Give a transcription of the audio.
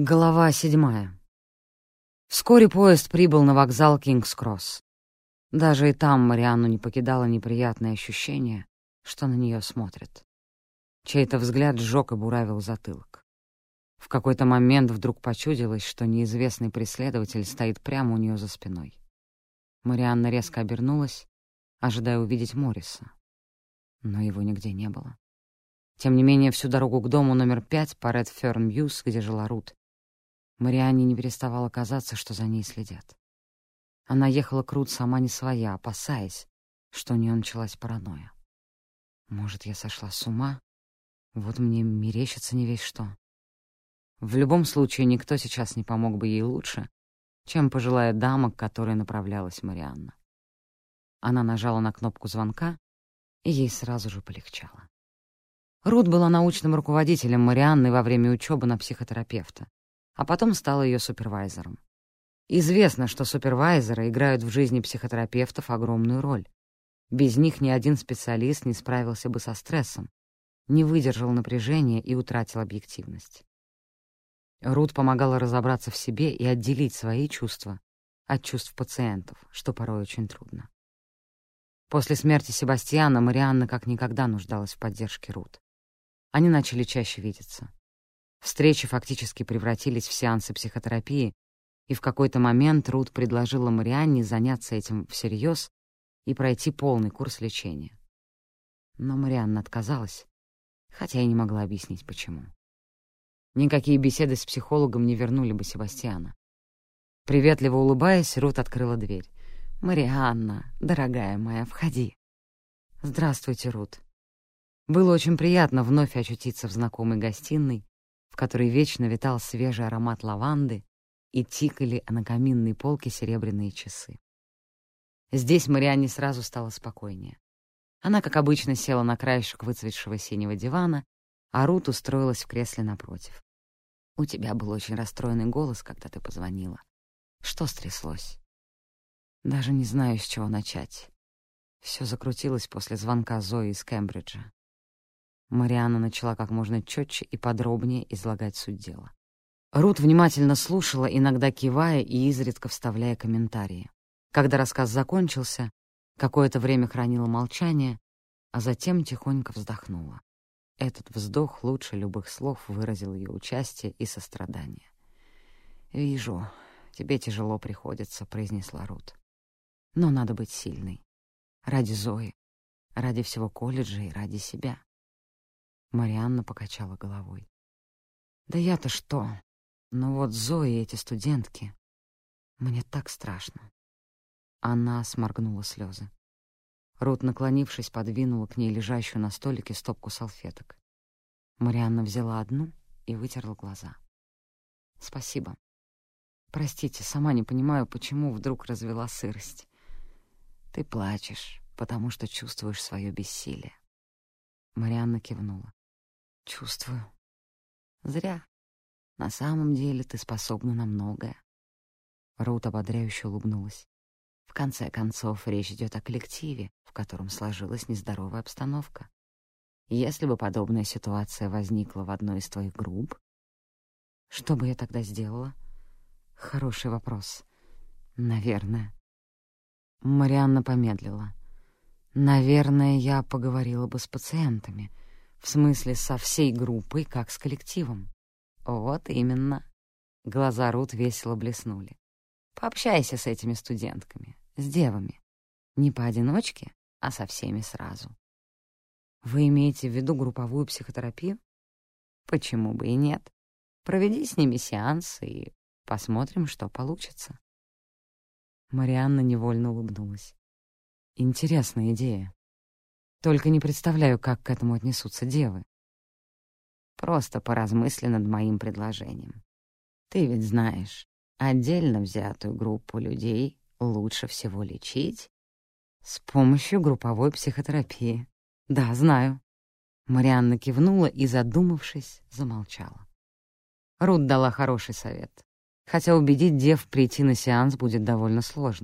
Глава седьмая. Вскоре поезд прибыл на вокзал Кингс-Кросс. Даже и там Марианну не покидало неприятное ощущение, что на нее смотрят. Чей-то взгляд сжег и буравил затылок. В какой-то момент вдруг почудилось, что неизвестный преследователь стоит прямо у нее за спиной. Марианна резко обернулась, ожидая увидеть Морриса. Но его нигде не было. Тем не менее, всю дорогу к дому номер пять по Ред Ферн Мьюз, где жила Рут, Марианне не переставало казаться, что за ней следят. Она ехала крут сама не своя, опасаясь, что у нее началась паранойя. Может, я сошла с ума? Вот мне мерещится не весь что. В любом случае, никто сейчас не помог бы ей лучше, чем пожилая дама, к которой направлялась Марианна. Она нажала на кнопку звонка, и ей сразу же полегчало. Рут была научным руководителем Марианны во время учебы на психотерапевта а потом стала ее супервайзером. Известно, что супервайзеры играют в жизни психотерапевтов огромную роль. Без них ни один специалист не справился бы со стрессом, не выдержал напряжения и утратил объективность. Рут помогала разобраться в себе и отделить свои чувства от чувств пациентов, что порой очень трудно. После смерти Себастьяна Марианна как никогда нуждалась в поддержке Рут. Они начали чаще видеться. Встречи фактически превратились в сеансы психотерапии, и в какой-то момент Рут предложила Марианне заняться этим всерьез и пройти полный курс лечения. Но Марианна отказалась, хотя и не могла объяснить, почему. Никакие беседы с психологом не вернули бы Себастьяна. Приветливо улыбаясь, Рут открыла дверь. «Марианна, дорогая моя, входи». «Здравствуйте, Рут». Было очень приятно вновь очутиться в знакомой гостиной, которой вечно витал свежий аромат лаванды и тикали на каминной полке серебряные часы. Здесь Марианне сразу стало спокойнее. Она, как обычно, села на краешек выцветшего синего дивана, а Рут устроилась в кресле напротив. «У тебя был очень расстроенный голос, когда ты позвонила. Что стряслось?» «Даже не знаю, с чего начать. Все закрутилось после звонка Зои из Кембриджа. Марианна начала как можно четче и подробнее излагать суть дела. Рут внимательно слушала, иногда кивая и изредка вставляя комментарии. Когда рассказ закончился, какое-то время хранила молчание, а затем тихонько вздохнула. Этот вздох лучше любых слов выразил ее участие и сострадание. «Вижу, тебе тяжело приходится», — произнесла Рут. «Но надо быть сильной. Ради Зои, ради всего колледжа и ради себя». Марианна покачала головой. «Да я-то что? Но вот Зои эти студентки. Мне так страшно». Она сморгнула слезы. Рут, наклонившись, подвинула к ней лежащую на столике стопку салфеток. Марианна взяла одну и вытерла глаза. «Спасибо. Простите, сама не понимаю, почему вдруг развела сырость. Ты плачешь, потому что чувствуешь свое бессилие». Марианна кивнула. Чувствую. Зря. На самом деле ты способна на многое. Рут ободряюще улыбнулась. В конце концов, речь идет о коллективе, в котором сложилась нездоровая обстановка. Если бы подобная ситуация возникла в одной из твоих групп, что бы я тогда сделала? Хороший вопрос. Наверное. Марианна помедлила. Наверное, я поговорила бы с пациентами — в смысле, со всей группой, как с коллективом. Вот именно. Глаза Рут весело блеснули. Пообщайся с этими студентками, с девами. Не поодиночке, а со всеми сразу. Вы имеете в виду групповую психотерапию? Почему бы и нет? Проведи с ними сеанс и посмотрим, что получится. Марианна невольно улыбнулась. Интересная идея. Только не представляю, как к этому отнесутся девы. Просто поразмысли над моим предложением. Ты ведь знаешь, отдельно взятую группу людей лучше всего лечить с помощью групповой психотерапии. Да, знаю. Марианна кивнула и, задумавшись, замолчала. Рут дала хороший совет, хотя убедить дев прийти на сеанс будет довольно сложно.